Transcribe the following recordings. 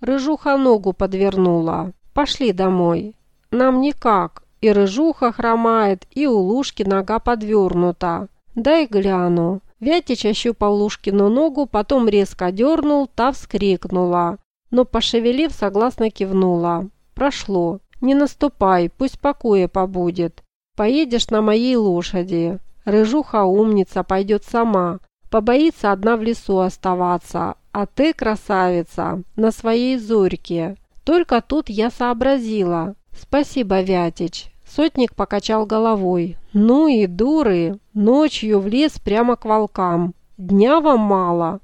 Рыжуха ногу подвернула. Пошли домой. Нам никак. И рыжуха хромает, и у Лушки нога подвернута. Дай гляну. Вятич ощупал Лушкину ногу, потом резко дернул, та вскрикнула. Но, пошевелив, согласно кивнула. Прошло. Не наступай, пусть покоя побудет. Поедешь на моей лошади. Рыжуха умница, пойдет сама. Побоится одна в лесу оставаться. А ты, красавица, на своей зорьке. Только тут я сообразила. Спасибо, Вятич. Сотник покачал головой. Ну и дуры. Ночью в лес прямо к волкам. Дня вам мало.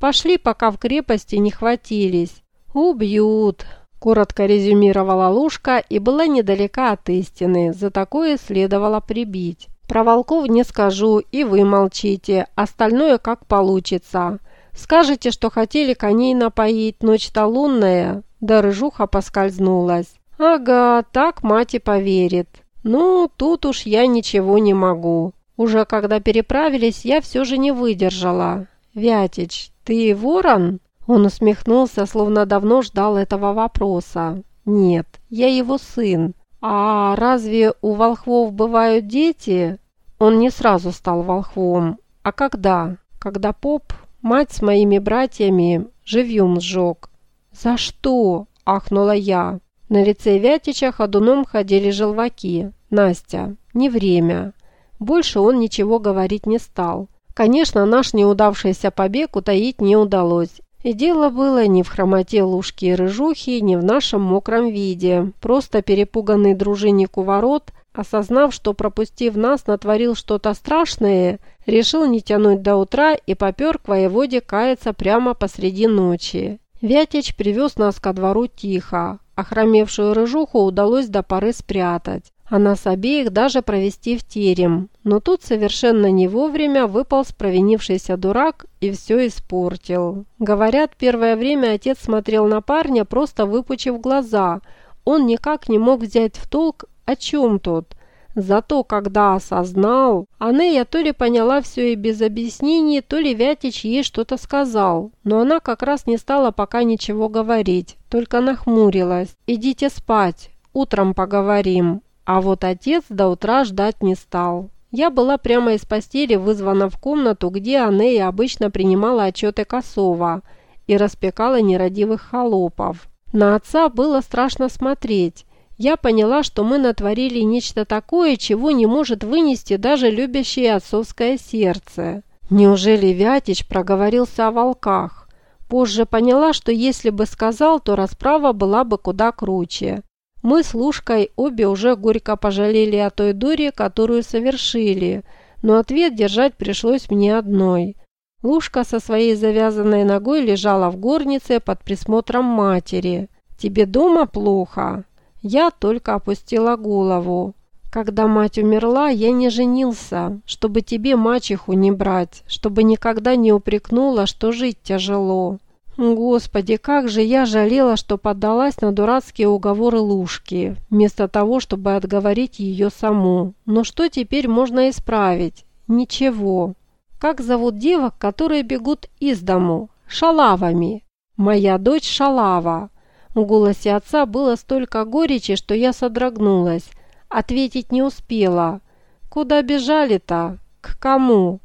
Пошли, пока в крепости не хватились. Убьют. Коротко резюмировала Лушка и была недалека от истины, за такое следовало прибить. Про волков не скажу, и вы молчите, остальное как получится. Скажете, что хотели коней напоить, ночь-то лунная, да рыжуха поскользнулась. Ага, так мать и поверит. Ну, тут уж я ничего не могу. Уже когда переправились, я все же не выдержала. Вятич, ты ворон? Он усмехнулся, словно давно ждал этого вопроса. «Нет, я его сын. А разве у волхвов бывают дети?» Он не сразу стал волхвом. А когда? Когда поп, мать с моими братьями, живьем сжег. «За что?» – ахнула я. На лице Вятича ходуном ходили желваки. «Настя, не время». Больше он ничего говорить не стал. Конечно, наш неудавшийся побег утаить не удалось, и дело было не в хромоте лужки и рыжухи, не в нашем мокром виде. Просто перепуганный дружинник у ворот, осознав, что пропустив нас, натворил что-то страшное, решил не тянуть до утра и попер к воеводе каяться прямо посреди ночи. Вятич привез нас ко двору тихо. Охромевшую рыжуху удалось до поры спрятать а нас обеих даже провести в терем. Но тут совершенно не вовремя выпал провинившийся дурак и все испортил. Говорят, первое время отец смотрел на парня, просто выпучив глаза. Он никак не мог взять в толк, о чем тот. Зато когда осознал, Анея то ли поняла все и без объяснений, то ли Вятич ей что-то сказал. Но она как раз не стала пока ничего говорить, только нахмурилась. «Идите спать, утром поговорим». А вот отец до утра ждать не стал. Я была прямо из постели вызвана в комнату, где Анея обычно принимала отчеты Косова и распекала нерадивых холопов. На отца было страшно смотреть. Я поняла, что мы натворили нечто такое, чего не может вынести даже любящее отцовское сердце. Неужели Вятич проговорился о волках? Позже поняла, что если бы сказал, то расправа была бы куда круче. Мы с Лушкой обе уже горько пожалели о той дуре, которую совершили, но ответ держать пришлось мне одной. Лушка со своей завязанной ногой лежала в горнице под присмотром матери. «Тебе дома плохо?» Я только опустила голову. Когда мать умерла, я не женился, чтобы тебе мачеху не брать, чтобы никогда не упрекнула, что жить тяжело. Господи, как же я жалела, что поддалась на дурацкие уговоры Лушки, вместо того, чтобы отговорить ее саму. Но что теперь можно исправить? Ничего. Как зовут девок, которые бегут из дому? Шалавами. Моя дочь Шалава. В голосе отца было столько горечи, что я содрогнулась. Ответить не успела. Куда бежали-то? К кому?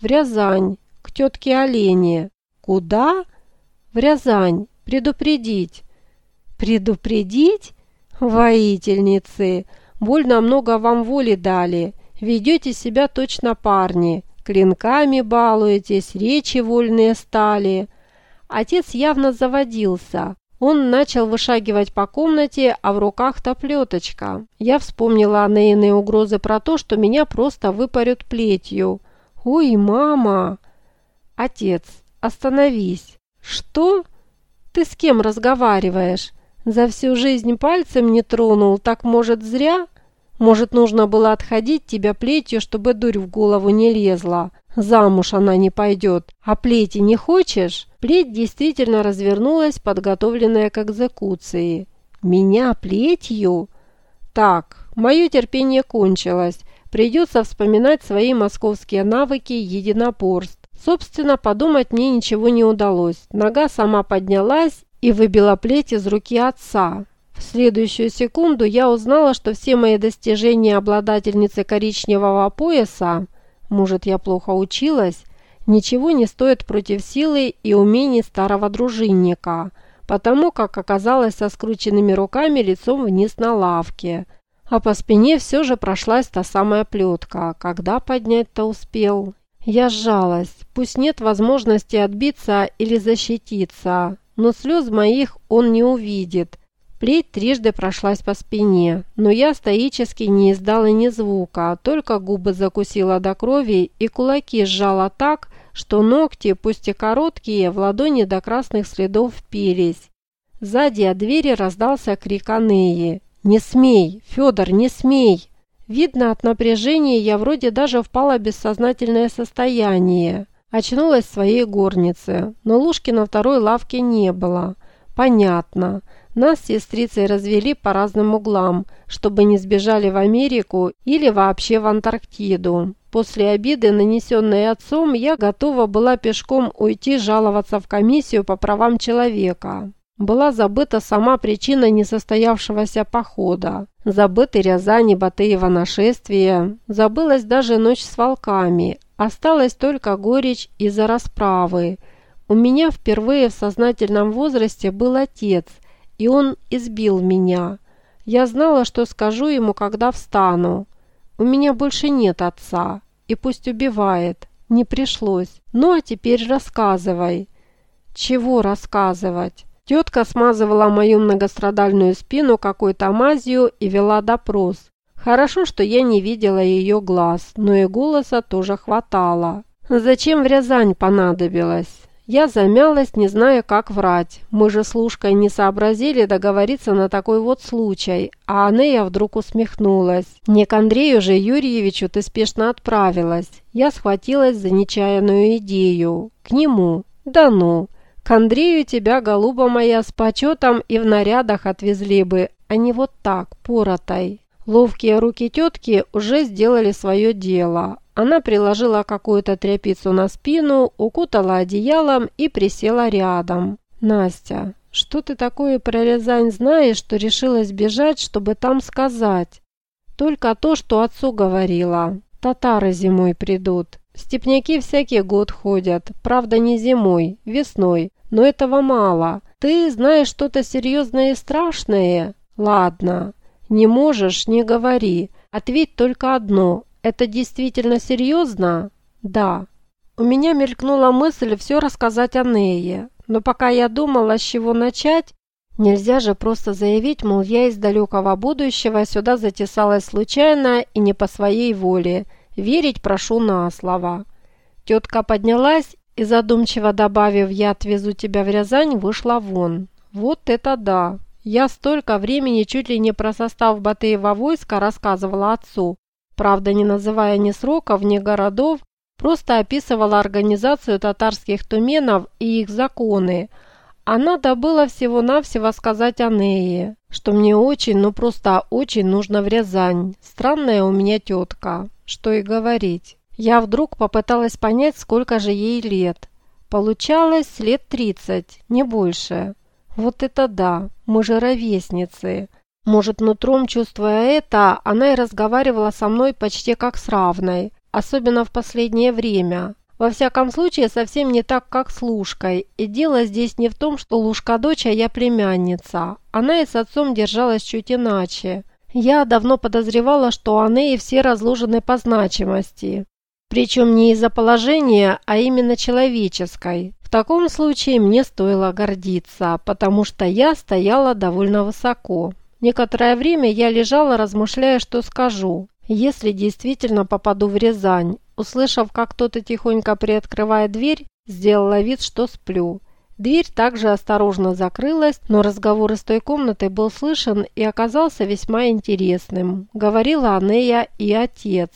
В Рязань, к тетке Олене. Куда? в Рязань, предупредить». «Предупредить? Воительницы! Больно много вам воли дали. Ведете себя точно парни. Клинками балуетесь, речи вольные стали». Отец явно заводился. Он начал вышагивать по комнате, а в руках топлеточка. Я вспомнила Анейные угрозы про то, что меня просто выпарют плетью. «Ой, мама!» «Отец, остановись!» «Что? Ты с кем разговариваешь? За всю жизнь пальцем не тронул, так, может, зря? Может, нужно было отходить тебя плетью, чтобы дурь в голову не лезла? Замуж она не пойдет. А плети не хочешь?» Плеть действительно развернулась, подготовленная к экзекуции. «Меня плетью?» «Так, мое терпение кончилось. Придется вспоминать свои московские навыки единоборств. Собственно, подумать мне ничего не удалось. Нога сама поднялась, и выбила плеть из руки отца. В следующую секунду я узнала, что все мои достижения обладательницы коричневого пояса, может, я плохо училась, ничего не стоят против силы и умений старого дружинника, потому как оказалась со скрученными руками лицом вниз на лавке. А по спине все же прошлась та самая плетка. Когда поднять-то успел? Я сжалась. Пусть нет возможности отбиться или защититься, но слез моих он не увидит – Плеть трижды прошлась по спине, но я стоически не издала ни звука, только губы закусила до крови и кулаки сжала так, что ногти, пусть и короткие, в ладони до красных следов впились. Сзади от двери раздался крик Анеи. «Не смей! Федор, не смей!» Видно, от напряжения я вроде даже впала в бессознательное состояние. Очнулась в своей горнице, но Лушки на второй лавке не было. Понятно. Нас с сестрицей развели по разным углам, чтобы не сбежали в Америку или вообще в Антарктиду. После обиды, нанесенной отцом, я готова была пешком уйти жаловаться в комиссию по правам человека. Была забыта сама причина несостоявшегося похода. Забыты Рязань и Батыева нашествие. Забылась даже ночь с волками. Осталась только горечь из-за расправы. У меня впервые в сознательном возрасте был отец – и он избил меня. Я знала, что скажу ему, когда встану. У меня больше нет отца, и пусть убивает. Не пришлось. Ну а теперь рассказывай. Чего рассказывать? Тетка смазывала мою многострадальную спину какой-то мазью и вела допрос. Хорошо, что я не видела ее глаз, но и голоса тоже хватало. Зачем в Рязань понадобилось? Я замялась, не зная, как врать. Мы же с Лушкой не сообразили договориться на такой вот случай, а Анея вдруг усмехнулась. «Не к Андрею же Юрьевичу ты спешно отправилась». Я схватилась за нечаянную идею. «К нему». «Да ну». «К Андрею тебя, голуба моя, с почетом и в нарядах отвезли бы, а не вот так, поротой». Ловкие руки тетки уже сделали свое дело. Она приложила какую-то тряпицу на спину, укутала одеялом и присела рядом. «Настя, что ты такое про Рязань знаешь, что решилась бежать, чтобы там сказать?» «Только то, что отцу говорила. Татары зимой придут. Степняки всякий год ходят. Правда, не зимой, весной. Но этого мало. Ты знаешь что-то серьезное и страшное? Ладно. Не можешь – не говори. Ответь только одно. Это действительно серьезно? Да. У меня мелькнула мысль все рассказать о Нее, но пока я думала, с чего начать, нельзя же просто заявить, мол, я из далекого будущего сюда затесалась случайно и не по своей воле. Верить прошу на слово. Тетка поднялась и, задумчиво добавив «я отвезу тебя в Рязань», вышла вон. Вот это да! Я столько времени чуть ли не про состав Батыева войска рассказывала отцу, Правда, не называя ни сроков, ни городов, просто описывала организацию татарских туменов и их законы. А надо было всего-навсего сказать о Нее, что мне очень, ну просто очень нужно в Рязань. Странная у меня тетка, что и говорить. Я вдруг попыталась понять, сколько же ей лет. Получалось лет тридцать, не больше. Вот это да, мы же ровесницы. Может, нутром чувствуя это, она и разговаривала со мной почти как с равной, особенно в последнее время. Во всяком случае, совсем не так, как с Лушкой. И дело здесь не в том, что Лушка дочь, а я племянница. Она и с отцом держалась чуть иначе. Я давно подозревала, что они и все разложены по значимости. Причем не из-за положения, а именно человеческой. В таком случае мне стоило гордиться, потому что я стояла довольно высоко. Некоторое время я лежала, размышляя, что скажу, если действительно попаду в Рязань. Услышав, как кто-то тихонько приоткрывает дверь, сделала вид, что сплю. Дверь также осторожно закрылась, но разговор из той комнаты был слышен и оказался весьма интересным. Говорила Анея и отец.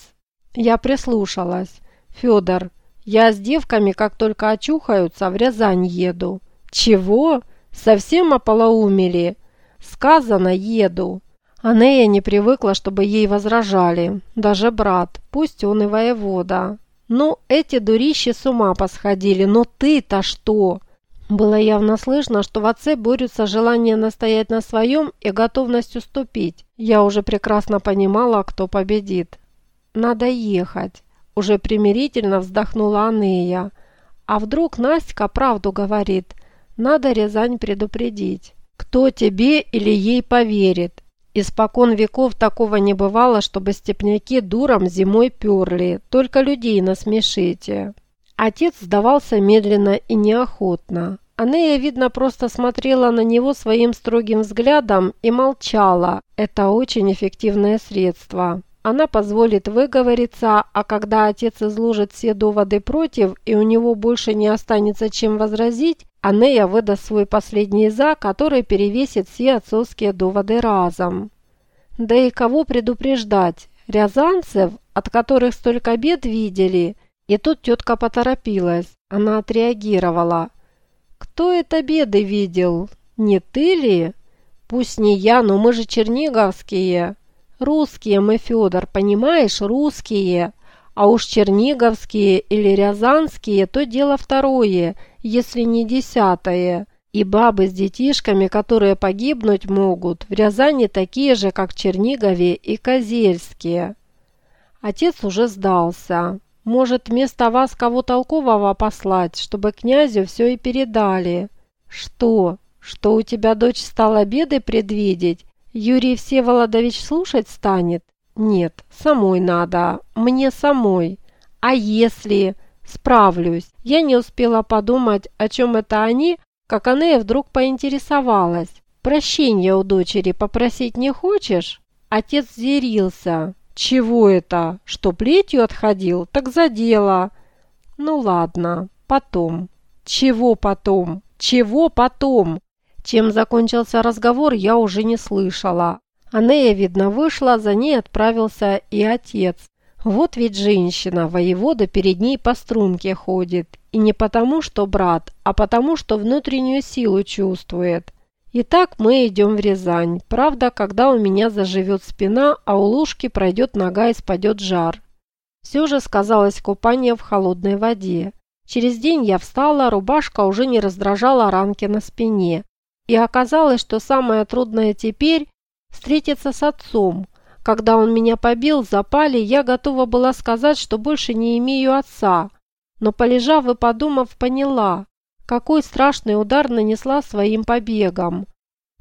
Я прислушалась. «Федор, я с девками, как только очухаются, в Рязань еду». «Чего? Совсем ополоумели?» Сказано «еду». Анея не привыкла, чтобы ей возражали. Даже брат, пусть он и воевода. Ну, эти дурищи с ума посходили, но ты-то что? Было явно слышно, что в отце борются желание настоять на своем и готовность уступить. Я уже прекрасно понимала, кто победит. «Надо ехать», – уже примирительно вздохнула Анея. «А вдруг Настя правду говорит? Надо Рязань предупредить. Кто тебе или ей поверит? Испокон веков такого не бывало, чтобы степняки дуром зимой перли, только людей насмешите». Отец сдавался медленно и неохотно. Анея, видно, просто смотрела на него своим строгим взглядом и молчала. Это очень эффективное средство. Она позволит выговориться, а когда отец изложит все доводы против и у него больше не останется чем возразить, Анея выдаст свой последний «за», который перевесит все отцовские доводы разом. Да и кого предупреждать? Рязанцев, от которых столько бед видели – и тут тетка поторопилась. Она отреагировала. «Кто это беды видел? Не ты ли?» «Пусть не я, но мы же черниговские». «Русские мы, Федор, понимаешь, русские. А уж черниговские или рязанские, то дело второе, если не десятое. И бабы с детишками, которые погибнуть могут, в Рязани такие же, как в Чернигове и Козельские». Отец уже сдался. Может, вместо вас кого толкового послать, чтобы князю все и передали? Что? Что у тебя дочь стала беды предвидеть? Юрий Всеволодович слушать станет? Нет, самой надо. Мне самой. А если... Справлюсь. Я не успела подумать, о чем это они, как Анея вдруг поинтересовалась. «Прощения у дочери попросить не хочешь?» Отец зерился. «Чего это? Что, плетью отходил? Так за дело!» «Ну ладно, потом». «Чего потом? Чего потом?» Чем закончился разговор, я уже не слышала. Анея, видно, вышла, за ней отправился и отец. Вот ведь женщина, воевода перед ней по струнке ходит. И не потому, что брат, а потому, что внутреннюю силу чувствует. Итак, мы идем в Рязань. Правда, когда у меня заживет спина, а у Лужки пройдет нога и спадет жар. Все же сказалось купание в холодной воде. Через день я встала, рубашка уже не раздражала ранки на спине. И оказалось, что самое трудное теперь – встретиться с отцом. Когда он меня побил в запале, я готова была сказать, что больше не имею отца. Но полежав и подумав, поняла, какой страшный удар нанесла своим побегом.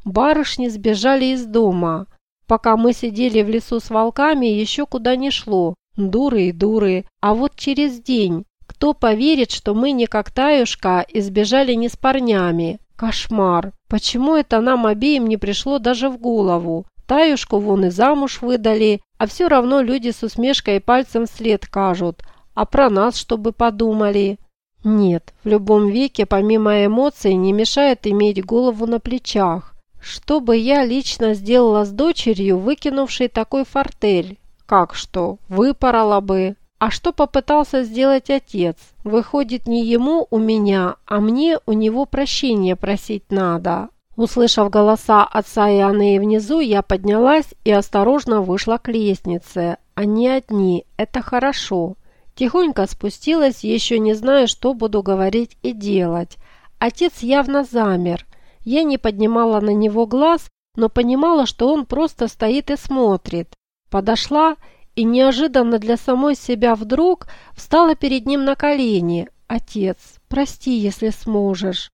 Барышни сбежали из дома. Пока мы сидели в лесу с волками, еще куда не шло. Дуры и дуры. А вот через день. Кто поверит, что мы не как Таюшка и сбежали не с парнями? Кошмар. Почему это нам обеим не пришло даже в голову? Таюшку вон и замуж выдали, а все равно люди с усмешкой и пальцем вслед кажут. А про нас чтобы подумали? Нет, в любом веке помимо эмоций не мешает иметь голову на плечах. Что бы я лично сделала с дочерью, выкинувшей такой фортель? Как что? Выпорола бы. А что попытался сделать отец? Выходит, не ему у меня, а мне у него прощения просить надо. Услышав голоса отца и Анны внизу, я поднялась и осторожно вышла к лестнице. Они одни, это хорошо. Тихонько спустилась, еще не зная, что буду говорить и делать. Отец явно замер. Я не поднимала на него глаз, но понимала, что он просто стоит и смотрит. Подошла и неожиданно для самой себя вдруг встала перед ним на колени. «Отец, прости, если сможешь».